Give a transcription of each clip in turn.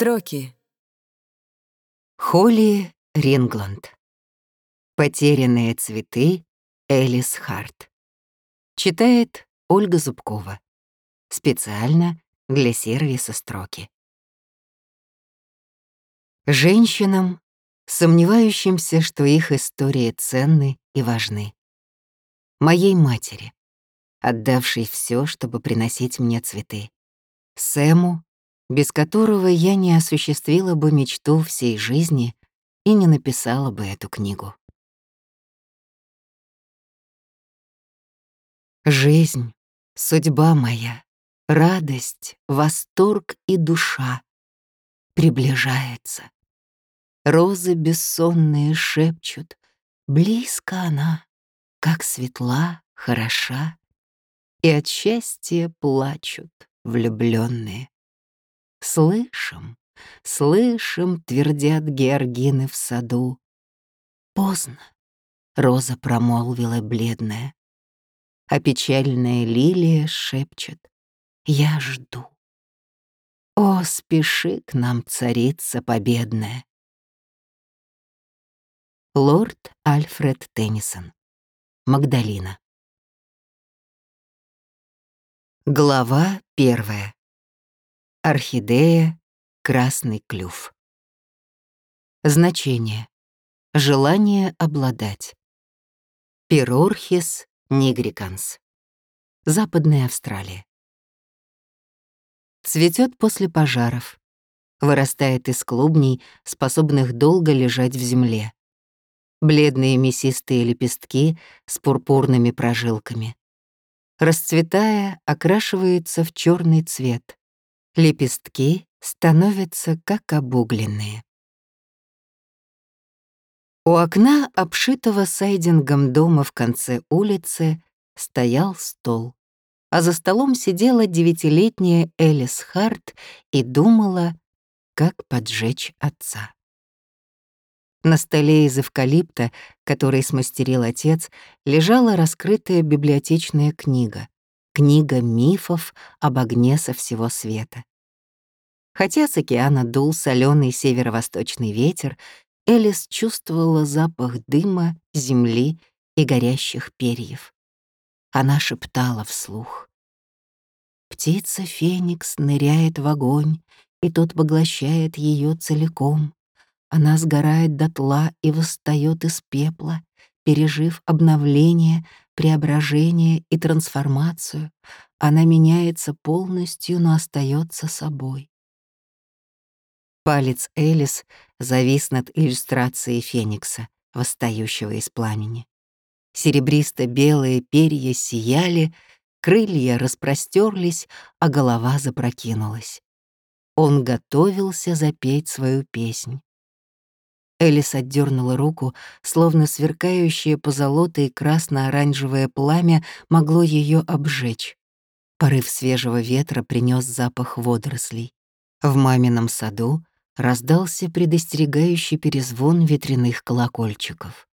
Строки. Холли Рингланд. Потерянные цветы Элис Харт. Читает Ольга Зубкова. Специально для сервиса строки. Женщинам, сомневающимся, что их истории ценны и важны. Моей матери, отдавшей все, чтобы приносить мне цветы. Сэму, без которого я не осуществила бы мечту всей жизни и не написала бы эту книгу. Жизнь, судьба моя, радость, восторг и душа приближается. Розы бессонные шепчут, близко она, как светла, хороша, и от счастья плачут влюбленные. Слышим, слышим, твердят георгины в саду. Поздно, роза промолвила бледная, а печальная лилия шепчет «Я жду». О, спеши к нам, царица победная. Лорд Альфред Теннисон. Магдалина. Глава первая. Орхидея, красный клюв. Значение. Желание обладать. Пирорхис нигриканс. Западная Австралия. Цветет после пожаров. Вырастает из клубней, способных долго лежать в земле. Бледные мясистые лепестки с пурпурными прожилками. Расцветая, окрашивается в черный цвет. Лепестки становятся как обугленные. У окна, обшитого сайдингом дома в конце улицы, стоял стол, а за столом сидела девятилетняя Элис Харт и думала, как поджечь отца. На столе из эвкалипта, который смастерил отец, лежала раскрытая библиотечная книга. Книга мифов об огне со всего света. Хотя с океана дул соленый северо-восточный ветер, Элис чувствовала запах дыма, земли и горящих перьев. Она шептала вслух. Птица Феникс ныряет в огонь, и тот поглощает ее целиком. Она сгорает дотла и восстает из пепла, пережив обновление, преображение и трансформацию. Она меняется полностью, но остается собой. Палец Элис завис над иллюстрацией Феникса, восстающего из пламени. Серебристо-белые перья сияли, крылья распростерлись, а голова запрокинулась. Он готовился запеть свою песнь. Элис отдернула руку, словно сверкающее позолотое красно-оранжевое пламя могло ее обжечь. Порыв свежего ветра принес запах водорослей. В мамином саду раздался предостерегающий перезвон ветряных колокольчиков.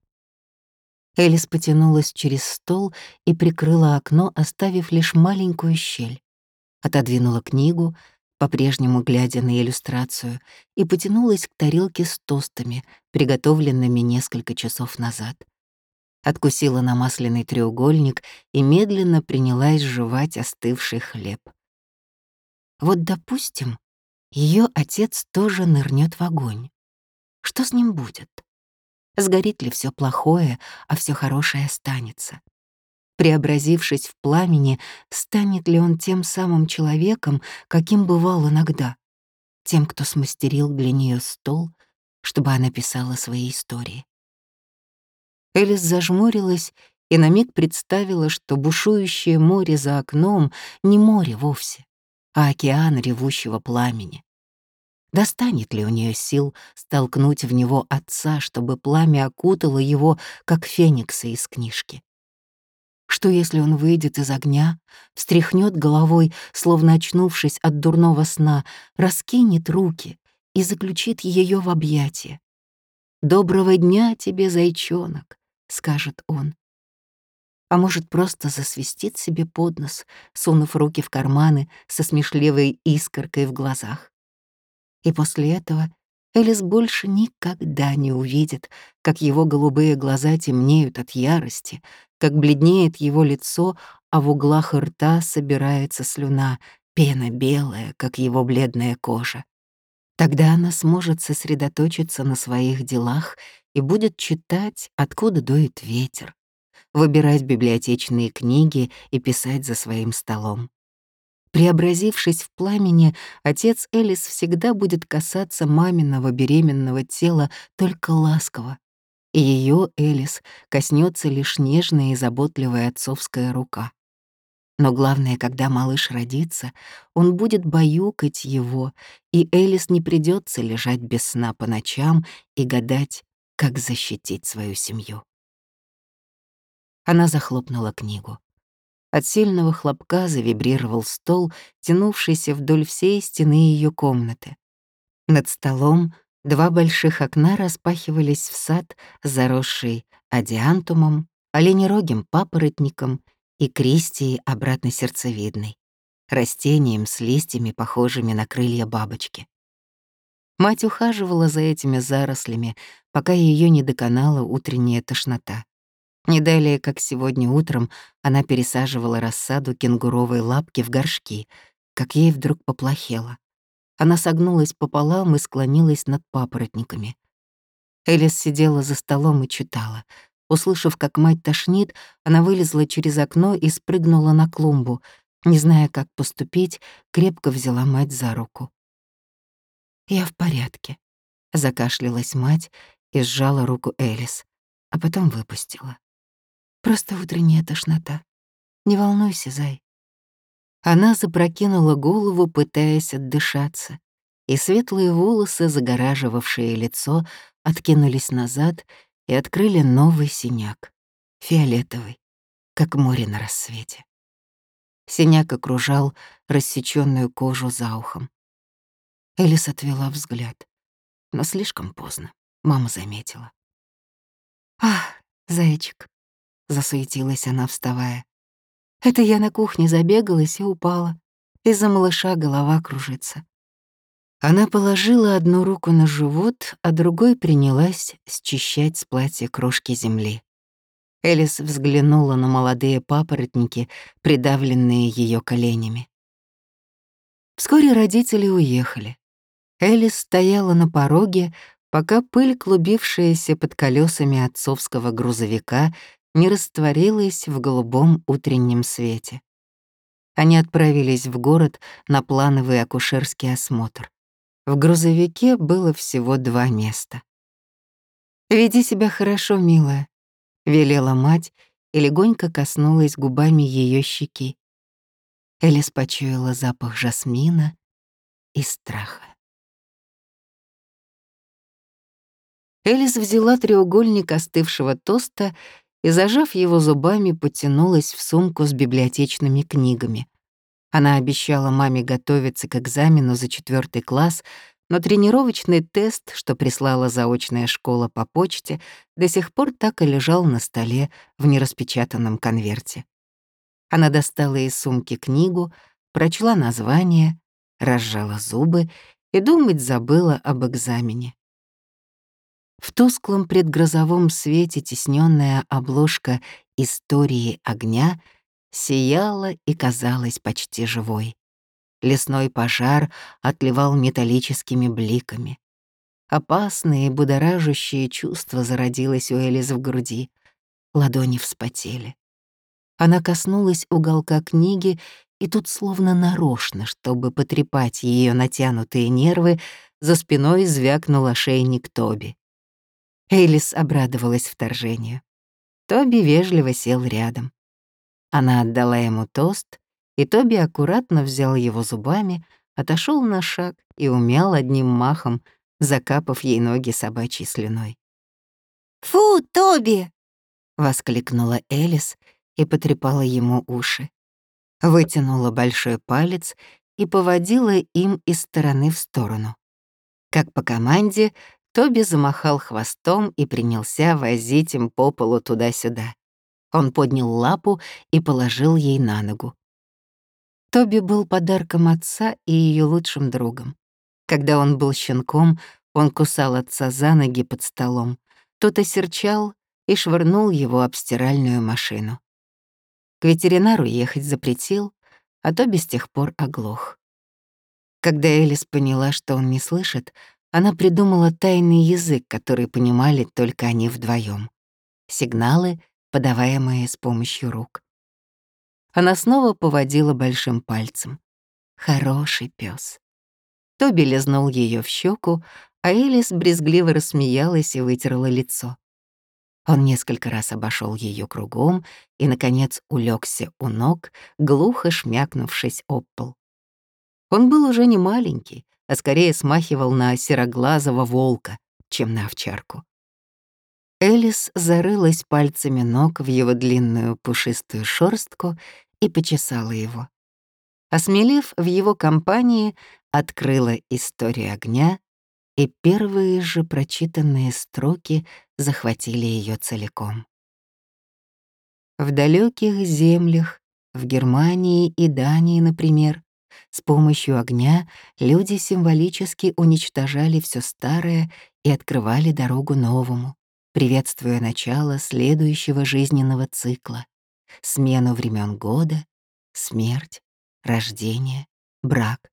Элис потянулась через стол и прикрыла окно, оставив лишь маленькую щель. Отодвинула книгу, по-прежнему глядя на иллюстрацию, и потянулась к тарелке с тостами, приготовленными несколько часов назад. Откусила намасленный треугольник и медленно принялась жевать остывший хлеб. Вот, допустим, ее отец тоже нырнет в огонь. Что с ним будет? Сгорит ли все плохое, а все хорошее останется? Преобразившись в пламени, станет ли он тем самым человеком, каким бывал иногда? Тем, кто смастерил для нее стол, чтобы она писала свои истории. Элис зажмурилась и на миг представила, что бушующее море за окном не море вовсе, а океан ревущего пламени. Достанет ли у нее сил столкнуть в него отца, чтобы пламя окутало его, как феникса из книжки? Что если он выйдет из огня, встряхнет головой, словно очнувшись от дурного сна, раскинет руки и заключит ее в объятия? «Доброго дня тебе, зайчонок», — скажет он. А может, просто засвистит себе под нос, сунув руки в карманы со смешливой искоркой в глазах. И после этого Элис больше никогда не увидит, как его голубые глаза темнеют от ярости, как бледнеет его лицо, а в углах рта собирается слюна, пена белая, как его бледная кожа. Тогда она сможет сосредоточиться на своих делах и будет читать, откуда дует ветер, выбирать библиотечные книги и писать за своим столом. Преобразившись в пламени, отец Элис всегда будет касаться маминого беременного тела только ласково, и ее Элис коснется лишь нежная и заботливая отцовская рука. Но главное, когда малыш родится, он будет баюкать его, и Элис не придется лежать без сна по ночам и гадать, как защитить свою семью. Она захлопнула книгу. От сильного хлопка завибрировал стол, тянувшийся вдоль всей стены ее комнаты. Над столом два больших окна распахивались в сад, заросший адиантумом, оленерогим папоротником и кристией обратно сердцевидной, растением с листьями, похожими на крылья бабочки. Мать ухаживала за этими зарослями, пока ее не доконала утренняя тошнота. Не далее, как сегодня утром, она пересаживала рассаду кенгуровой лапки в горшки, как ей вдруг поплохело. Она согнулась пополам и склонилась над папоротниками. Элис сидела за столом и читала. Услышав, как мать тошнит, она вылезла через окно и спрыгнула на клумбу. Не зная, как поступить, крепко взяла мать за руку. «Я в порядке», — закашлялась мать и сжала руку Элис, а потом выпустила. Просто утренняя тошнота. Не волнуйся, зай. Она запрокинула голову, пытаясь отдышаться, и светлые волосы, загораживавшие лицо, откинулись назад и открыли новый синяк, фиолетовый, как море на рассвете. Синяк окружал рассечённую кожу за ухом. Элис отвела взгляд, но слишком поздно, мама заметила. «Ах, зайчик, — засуетилась она, вставая. «Это я на кухне забегалась и упала. Из-за малыша голова кружится». Она положила одну руку на живот, а другой принялась счищать с платья крошки земли. Элис взглянула на молодые папоротники, придавленные ее коленями. Вскоре родители уехали. Элис стояла на пороге, пока пыль, клубившаяся под колесами отцовского грузовика, не растворилась в голубом утреннем свете. Они отправились в город на плановый акушерский осмотр. В грузовике было всего два места. «Веди себя хорошо, милая», — велела мать и легонько коснулась губами ее щеки. Элис почуяла запах жасмина и страха. Элис взяла треугольник остывшего тоста и, зажав его зубами, потянулась в сумку с библиотечными книгами. Она обещала маме готовиться к экзамену за четвертый класс, но тренировочный тест, что прислала заочная школа по почте, до сих пор так и лежал на столе в нераспечатанном конверте. Она достала из сумки книгу, прочла название, разжала зубы и думать забыла об экзамене. В тусклом предгрозовом свете тесненная обложка «Истории огня» сияла и казалась почти живой. Лесной пожар отливал металлическими бликами. Опасные и будоражащие чувства зародилось у Элис в груди. Ладони вспотели. Она коснулась уголка книги, и тут словно нарочно, чтобы потрепать ее натянутые нервы, за спиной звякнул ошейник Тоби. Эйлис обрадовалась вторжению. Тоби вежливо сел рядом. Она отдала ему тост, и Тоби аккуратно взял его зубами, отошел на шаг и умял одним махом, закапав ей ноги собачьей слюной. «Фу, Тоби!» — воскликнула Элис и потрепала ему уши. Вытянула большой палец и поводила им из стороны в сторону. Как по команде, Тоби замахал хвостом и принялся возить им по полу туда-сюда. Он поднял лапу и положил ей на ногу. Тоби был подарком отца и ее лучшим другом. Когда он был щенком, он кусал отца за ноги под столом. Тот осерчал и швырнул его об стиральную машину. К ветеринару ехать запретил, а то без тех пор оглох. Когда Элис поняла, что он не слышит, она придумала тайный язык, который понимали только они вдвоем. Сигналы, подаваемые с помощью рук. Она снова поводила большим пальцем. Хороший пес. Тоби лизнул ее в щеку, а Элис брезгливо рассмеялась и вытерла лицо. Он несколько раз обошел ее кругом и, наконец, улегся у ног, глухо шмякнувшись об пол. Он был уже не маленький, а скорее смахивал на сероглазого волка, чем на овчарку. Элис зарылась пальцами ног в его длинную пушистую шорстку и почесала его. Осмелев в его компании, открыла историю огня, и первые же прочитанные строки захватили ее целиком. В далеких землях, в Германии и Дании, например, с помощью огня люди символически уничтожали все старое и открывали дорогу новому, приветствуя начало следующего жизненного цикла, смену времен года, смерть, рождение, брак.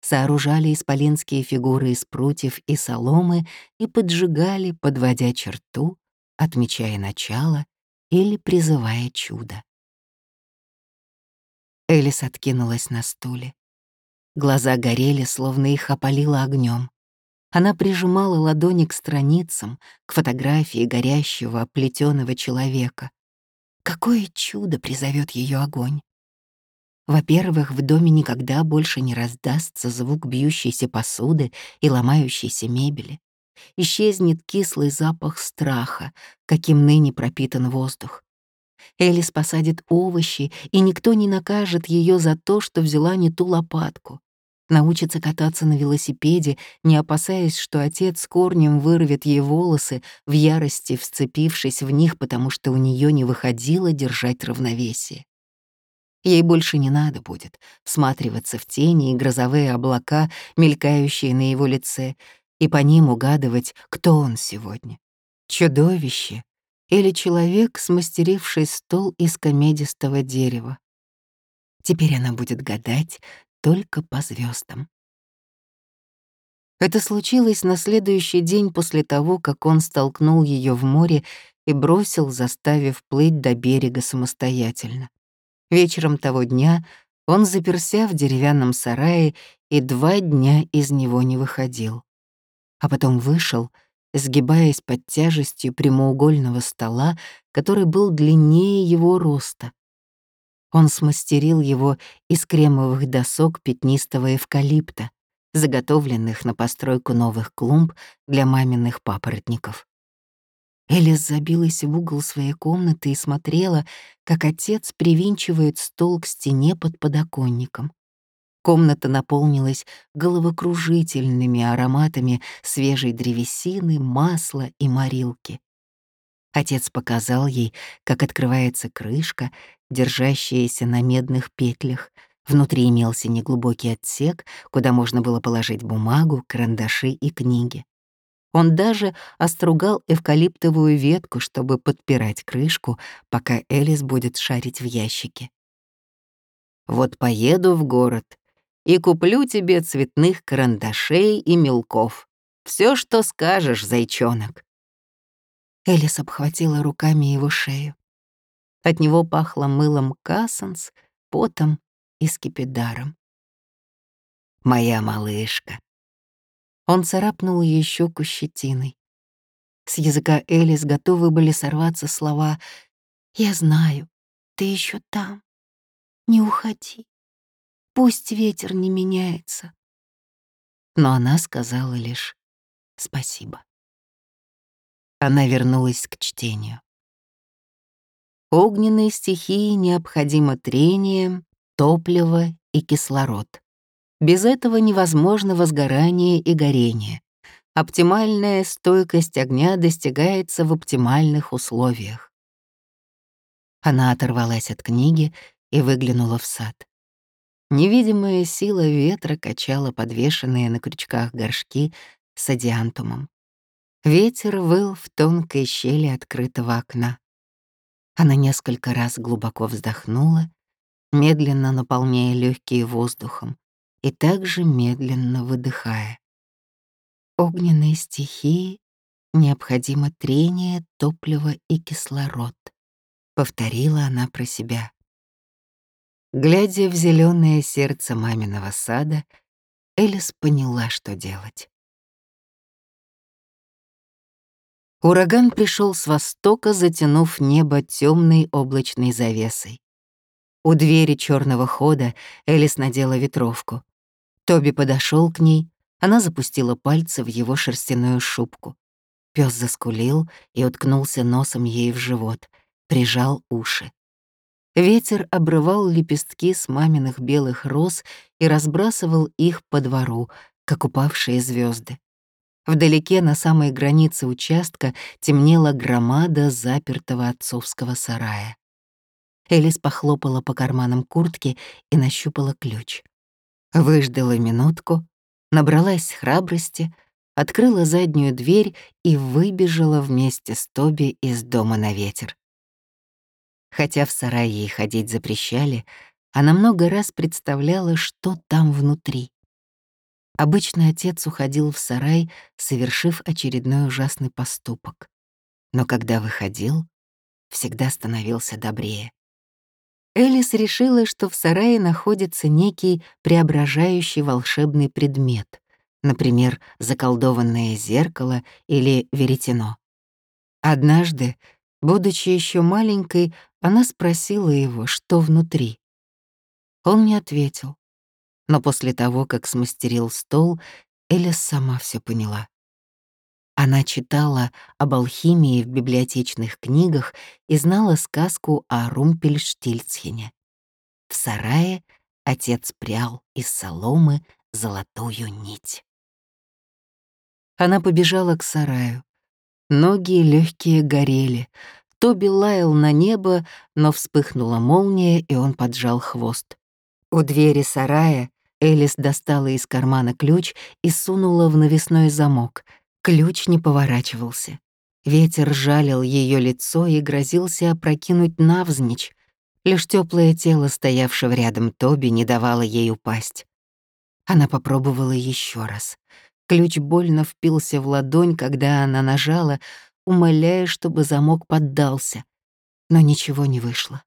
Сооружали исполинские фигуры из прутьев и соломы и поджигали, подводя черту, отмечая начало или призывая чудо. Элис откинулась на стуле. Глаза горели, словно их опалило огнем. Она прижимала ладони к страницам, к фотографии горящего, оплетенного человека. Какое чудо призовет ее огонь! Во-первых, в доме никогда больше не раздастся звук бьющейся посуды и ломающейся мебели. Исчезнет кислый запах страха, каким ныне пропитан воздух. Элис посадит овощи, и никто не накажет ее за то, что взяла не ту лопатку. Научится кататься на велосипеде, не опасаясь, что отец с корнем вырвет ей волосы, в ярости вцепившись в них, потому что у нее не выходило держать равновесие. Ей больше не надо будет всматриваться в тени и грозовые облака, мелькающие на его лице, и по ним угадывать, кто он сегодня. Чудовище или человек, смастеривший стол из комедистого дерева. Теперь она будет гадать только по звездам. Это случилось на следующий день после того, как он столкнул ее в море и бросил, заставив плыть до берега самостоятельно. Вечером того дня он заперся в деревянном сарае и два дня из него не выходил. А потом вышел — сгибаясь под тяжестью прямоугольного стола, который был длиннее его роста. Он смастерил его из кремовых досок пятнистого эвкалипта, заготовленных на постройку новых клумб для маминых папоротников. Элис забилась в угол своей комнаты и смотрела, как отец привинчивает стол к стене под подоконником. Комната наполнилась головокружительными ароматами свежей древесины, масла и морилки. Отец показал ей, как открывается крышка, держащаяся на медных петлях. Внутри имелся неглубокий отсек, куда можно было положить бумагу, карандаши и книги. Он даже остругал эвкалиптовую ветку, чтобы подпирать крышку, пока Элис будет шарить в ящике. «Вот поеду в город и куплю тебе цветных карандашей и мелков. Все, что скажешь, зайчонок. Элис обхватила руками его шею. От него пахло мылом кассанс, потом и скипидаром. «Моя малышка». Он царапнул ее щеку щетиной. С языка Элис готовы были сорваться слова «Я знаю, ты еще там. Не уходи». Пусть ветер не меняется. Но она сказала лишь спасибо. Она вернулась к чтению. Огненной стихии необходимо трение, топливо и кислород. Без этого невозможно возгорание и горение. Оптимальная стойкость огня достигается в оптимальных условиях. Она оторвалась от книги и выглянула в сад. Невидимая сила ветра качала подвешенные на крючках горшки с адиантумом. Ветер выл в тонкой щели открытого окна. Она несколько раз глубоко вздохнула, медленно наполняя легкие воздухом и также медленно выдыхая. Огненные стихии необходимо трение, топливо и кислород, повторила она про себя. Глядя в зеленое сердце маминого сада, Элис поняла, что делать. Ураган пришел с востока, затянув небо темной облачной завесой. У двери черного хода Элис надела ветровку. Тоби подошел к ней, она запустила пальцы в его шерстяную шубку. Пес заскулил и уткнулся носом ей в живот, прижал уши. Ветер обрывал лепестки с маминых белых роз и разбрасывал их по двору, как упавшие звезды. Вдалеке на самой границе участка темнела громада запертого отцовского сарая. Элис похлопала по карманам куртки и нащупала ключ. Выждала минутку, набралась храбрости, открыла заднюю дверь и выбежала вместе с Тоби из дома на ветер. Хотя в сарае ей ходить запрещали, она много раз представляла, что там внутри. Обычно отец уходил в сарай, совершив очередной ужасный поступок. Но когда выходил, всегда становился добрее. Элис решила, что в сарае находится некий преображающий волшебный предмет, например, заколдованное зеркало или веретено. Однажды, будучи еще маленькой, она спросила его, что внутри. Он не ответил. Но после того, как смастерил стол, Элис сама все поняла. Она читала об алхимии в библиотечных книгах и знала сказку о Румпельштильцхене. В сарае отец прял из соломы золотую нить. Она побежала к сараю. Ноги легкие горели, Тоби лаял на небо, но вспыхнула молния, и он поджал хвост. У двери сарая Элис достала из кармана ключ и сунула в навесной замок. Ключ не поворачивался. Ветер жалил ее лицо и грозился опрокинуть навзничь. Лишь теплое тело стоявшего рядом Тоби не давало ей упасть. Она попробовала еще раз. Ключ больно впился в ладонь, когда она нажала, умоляя, чтобы замок поддался. Но ничего не вышло.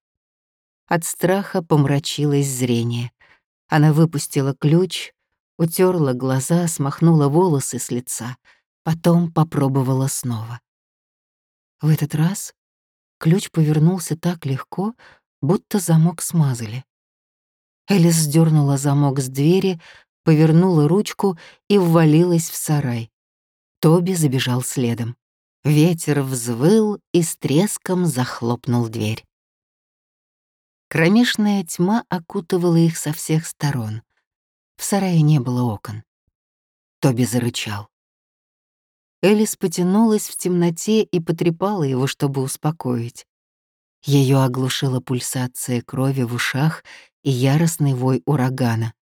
От страха помрачилось зрение. Она выпустила ключ, утерла глаза, смахнула волосы с лица, потом попробовала снова. В этот раз ключ повернулся так легко, будто замок смазали. Элис сдернула замок с двери, повернула ручку и ввалилась в сарай. Тоби забежал следом. Ветер взвыл и с треском захлопнул дверь. Кромешная тьма окутывала их со всех сторон. В сарае не было окон. Тоби зарычал. Элис потянулась в темноте и потрепала его, чтобы успокоить. Ее оглушила пульсация крови в ушах и яростный вой урагана.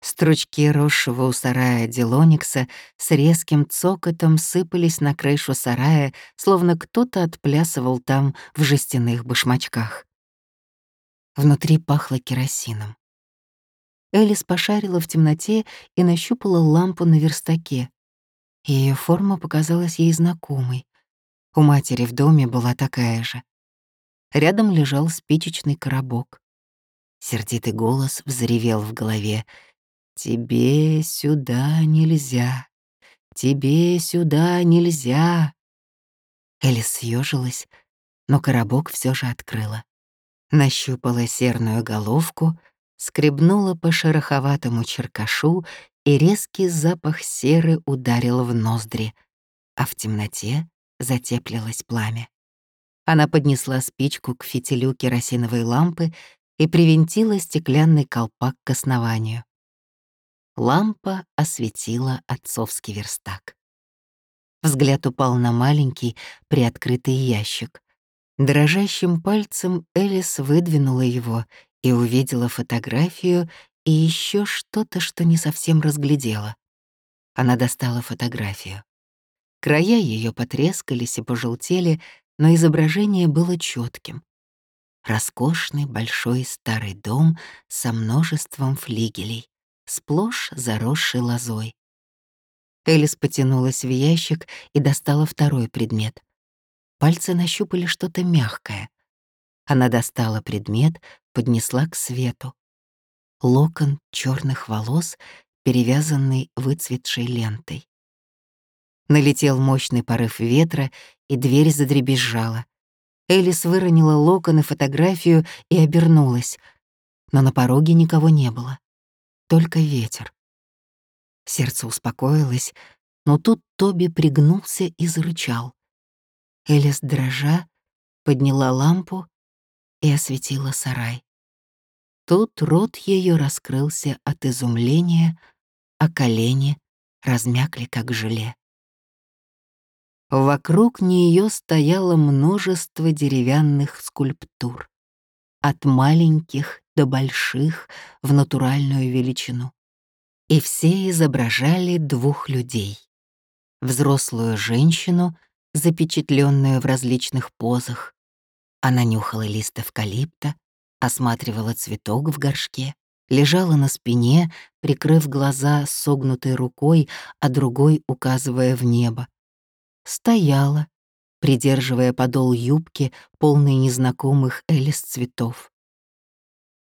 Стручки росшего у сарая Делоникса с резким цокотом сыпались на крышу сарая, словно кто-то отплясывал там в жестяных башмачках. Внутри пахло керосином. Элис пошарила в темноте и нащупала лампу на верстаке. Ее форма показалась ей знакомой. У матери в доме была такая же. Рядом лежал спичечный коробок. Сердитый голос взревел в голове — «Тебе сюда нельзя! Тебе сюда нельзя!» Элис съежилась, но коробок все же открыла. Нащупала серную головку, скребнула по шероховатому черкашу, и резкий запах серы ударил в ноздри, а в темноте затеплилось пламя. Она поднесла спичку к фитилю керосиновой лампы и привинтила стеклянный колпак к основанию. Лампа осветила отцовский верстак. Взгляд упал на маленький, приоткрытый ящик. Дрожащим пальцем Элис выдвинула его и увидела фотографию и еще что-то, что не совсем разглядела. Она достала фотографию. Края ее потрескались и пожелтели, но изображение было четким. Роскошный большой старый дом со множеством флигелей, сплошь заросший лозой. Элис потянулась в ящик и достала второй предмет. Пальцы нащупали что-то мягкое. Она достала предмет, поднесла к свету. Локон черных волос, перевязанный выцветшей лентой. Налетел мощный порыв ветра, и дверь задребезжала. Элис выронила локон и фотографию и обернулась, но на пороге никого не было. Только ветер. Сердце успокоилось, но тут Тоби пригнулся и зарычал. Элис, дрожа, подняла лампу и осветила сарай. Тут рот ее раскрылся от изумления, а колени размякли, как желе. Вокруг нее стояло множество деревянных скульптур, от маленьких до больших в натуральную величину. И все изображали двух людей. Взрослую женщину, запечатленную в различных позах. Она нюхала лист эвкалипта, осматривала цветок в горшке, лежала на спине, прикрыв глаза согнутой рукой, а другой указывая в небо стояла, придерживая подол юбки, полной незнакомых Элис цветов.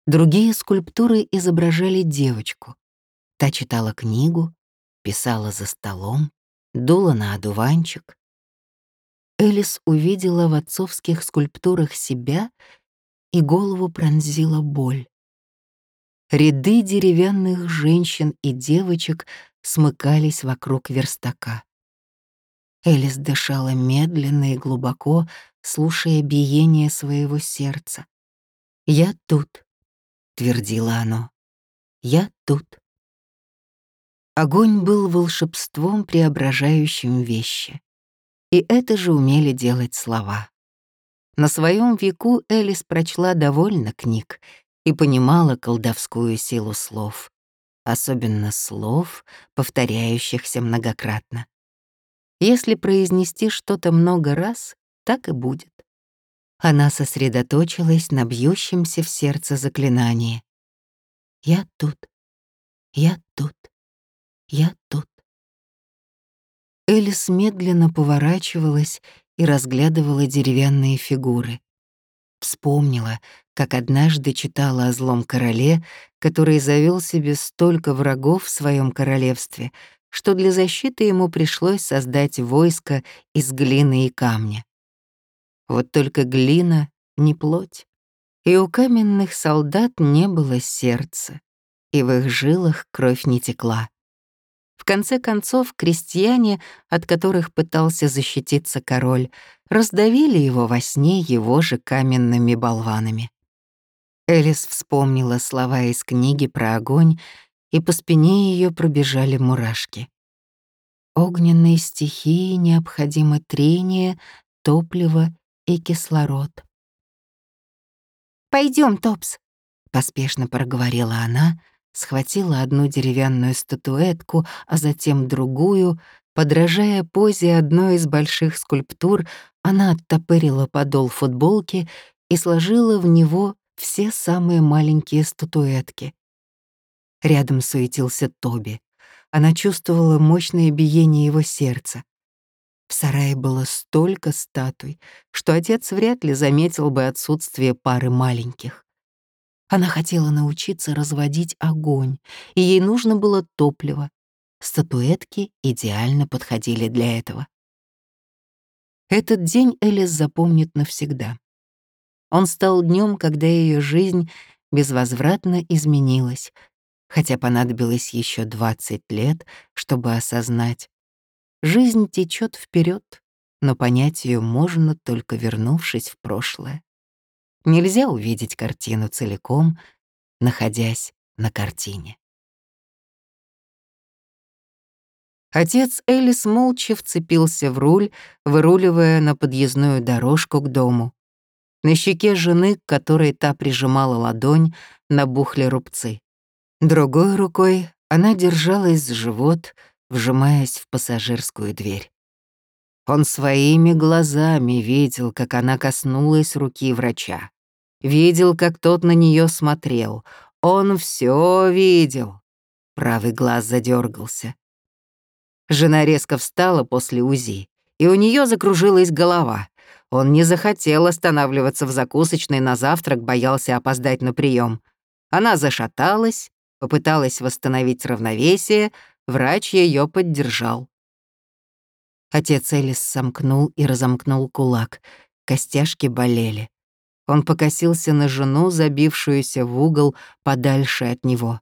Другие скульптуры изображали девочку. Та читала книгу, писала за столом, дула на одуванчик. Элис увидела в отцовских скульптурах себя, и голову пронзила боль. Ряды деревянных женщин и девочек смыкались вокруг верстака. Элис дышала медленно и глубоко, слушая биение своего сердца. «Я тут», — твердило оно. «Я тут». Огонь был волшебством, преображающим вещи. И это же умели делать слова. На своем веку Элис прочла довольно книг и понимала колдовскую силу слов, особенно слов, повторяющихся многократно. Если произнести что-то много раз, так и будет. Она сосредоточилась на бьющемся в сердце заклинании. «Я тут, я тут, я тут». Элис медленно поворачивалась и разглядывала деревянные фигуры. Вспомнила, как однажды читала о злом короле, который завел себе столько врагов в своем королевстве, что для защиты ему пришлось создать войско из глины и камня. Вот только глина — не плоть, и у каменных солдат не было сердца, и в их жилах кровь не текла. В конце концов, крестьяне, от которых пытался защититься король, раздавили его во сне его же каменными болванами. Элис вспомнила слова из книги про огонь и по спине ее пробежали мурашки. Огненной стихии необходимо трение, топливо и кислород. Пойдем, Топс», — поспешно проговорила она, схватила одну деревянную статуэтку, а затем другую. Подражая позе одной из больших скульптур, она оттопырила подол футболки и сложила в него все самые маленькие статуэтки. Рядом суетился Тоби. Она чувствовала мощное биение его сердца. В сарае было столько статуй, что отец вряд ли заметил бы отсутствие пары маленьких. Она хотела научиться разводить огонь, и ей нужно было топливо. Статуэтки идеально подходили для этого. Этот день Элис запомнит навсегда. Он стал днем, когда ее жизнь безвозвратно изменилась, хотя понадобилось еще 20 лет, чтобы осознать. Жизнь течет вперед, но понять ее можно только вернувшись в прошлое. Нельзя увидеть картину целиком, находясь на картине. Отец Элис молча вцепился в руль, выруливая на подъездную дорожку к дому. На щеке жены, к которой та прижимала ладонь, набухли рубцы. Другой рукой она держалась за живот, вжимаясь в пассажирскую дверь. Он своими глазами видел, как она коснулась руки врача. Видел, как тот на нее смотрел. Он все видел. Правый глаз задергался. Жена резко встала после УЗИ, и у нее закружилась голова. Он не захотел останавливаться в закусочной на завтрак, боялся опоздать на прием. Она зашаталась, попыталась восстановить равновесие, врач ее поддержал. Отец Элис сомкнул и разомкнул кулак. Костяшки болели. Он покосился на жену, забившуюся в угол подальше от него.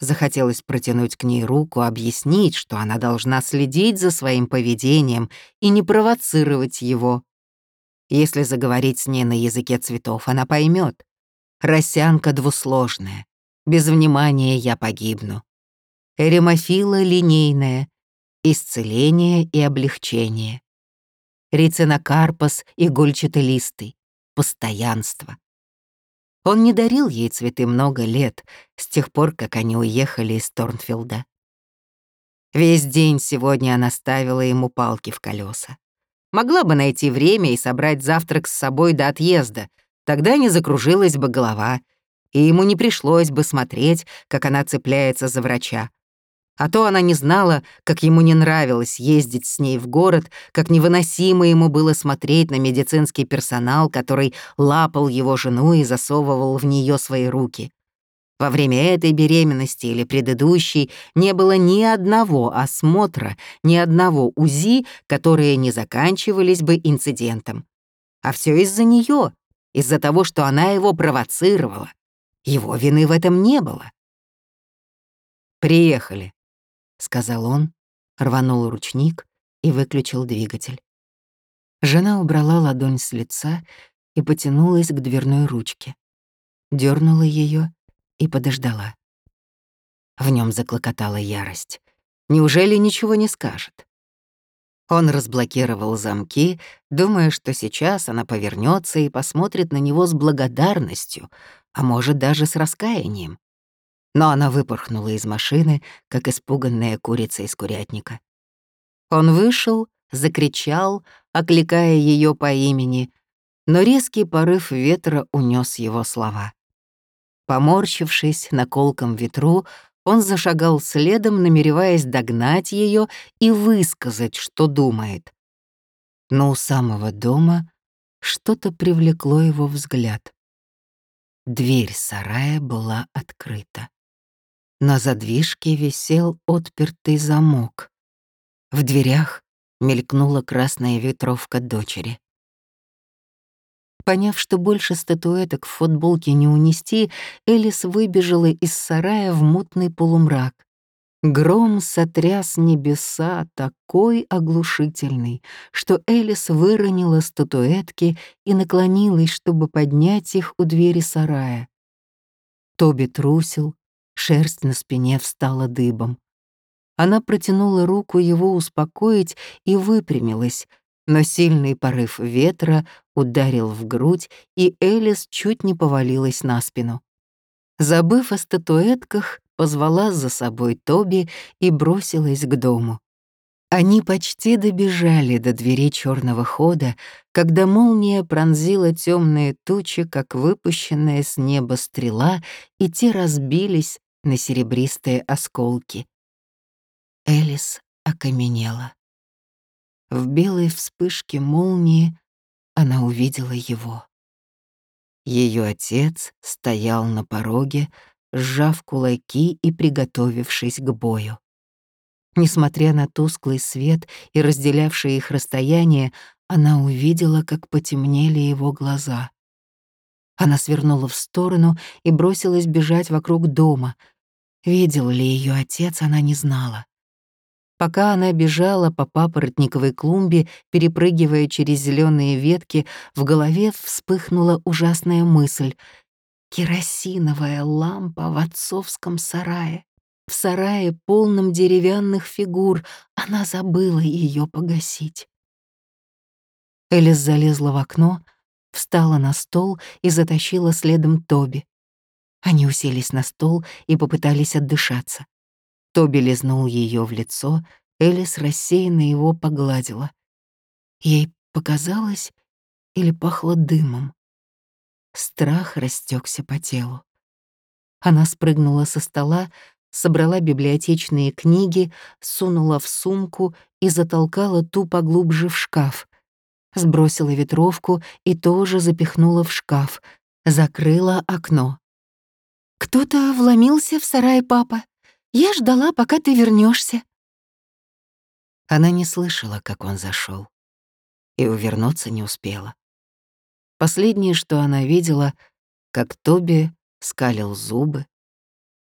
Захотелось протянуть к ней руку, объяснить, что она должна следить за своим поведением и не провоцировать его. Если заговорить с ней на языке цветов, она поймет. Росянка двусложная. Без внимания я погибну. Эремофила линейная. Исцеление и облегчение. Рицинокарпос игольчатолистый. Постоянство. Он не дарил ей цветы много лет, с тех пор, как они уехали из Торнфилда. Весь день сегодня она ставила ему палки в колеса. Могла бы найти время и собрать завтрак с собой до отъезда, тогда не закружилась бы голова, и ему не пришлось бы смотреть, как она цепляется за врача, а то она не знала, как ему не нравилось ездить с ней в город, как невыносимо ему было смотреть на медицинский персонал, который лапал его жену и засовывал в нее свои руки. Во время этой беременности или предыдущей не было ни одного осмотра, ни одного УЗИ, которые не заканчивались бы инцидентом. А все из-за нее, из-за того, что она его провоцировала. Его вины в этом не было. «Приехали», сказал он, рванул ручник и выключил двигатель. Жена убрала ладонь с лица и потянулась к дверной ручке. дернула ее и подождала. В нем заклокотала ярость. Неужели ничего не скажет? Он разблокировал замки, думая, что сейчас она повернется и посмотрит на него с благодарностью, а может даже с раскаянием но она выпорхнула из машины, как испуганная курица из курятника. Он вышел, закричал, окликая ее по имени, но резкий порыв ветра унес его слова. Поморщившись на колком ветру, он зашагал следом, намереваясь догнать ее и высказать, что думает. Но у самого дома что-то привлекло его взгляд. Дверь сарая была открыта. На задвижке висел отпертый замок. В дверях мелькнула красная ветровка дочери. Поняв, что больше статуэток в футболке не унести, Элис выбежала из сарая в мутный полумрак. Гром сотряс небеса такой оглушительный, что Элис выронила статуэтки и наклонилась, чтобы поднять их у двери сарая. Тоби трусил, Шерсть на спине встала дыбом. Она протянула руку его успокоить и выпрямилась, но сильный порыв ветра ударил в грудь, и Элис чуть не повалилась на спину. Забыв о статуэтках, позвала за собой Тоби и бросилась к дому. Они почти добежали до двери черного хода, когда молния пронзила темные тучи, как выпущенная с неба стрела, и те разбились на серебристые осколки. Элис окаменела. В белой вспышке молнии она увидела его. Ее отец стоял на пороге, сжав кулаки и приготовившись к бою. Несмотря на тусклый свет и разделявшее их расстояние, она увидела, как потемнели его глаза. Она свернула в сторону и бросилась бежать вокруг дома. Видел ли ее отец, она не знала. Пока она бежала по папоротниковой клумбе, перепрыгивая через зеленые ветки, в голове вспыхнула ужасная мысль. Керосиновая лампа в отцовском сарае. В сарае, полном деревянных фигур, она забыла ее погасить. Элис залезла в окно, встала на стол и затащила следом Тоби. Они уселись на стол и попытались отдышаться. Тоби лизнул ее в лицо, Элис рассеянно его погладила. Ей показалось или пахло дымом. Страх растекся по телу. Она спрыгнула со стола, собрала библиотечные книги, сунула в сумку и затолкала ту поглубже в шкаф. Сбросила ветровку и тоже запихнула в шкаф, закрыла окно. «Кто-то вломился в сарай, папа. Я ждала, пока ты вернешься. Она не слышала, как он зашел, и увернуться не успела. Последнее, что она видела, как Тоби скалил зубы,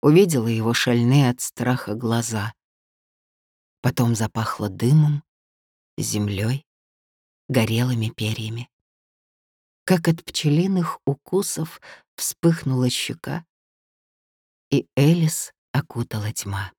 увидела его шальные от страха глаза. Потом запахло дымом, землей, горелыми перьями. Как от пчелиных укусов вспыхнула щека, и Элис окутала тьма.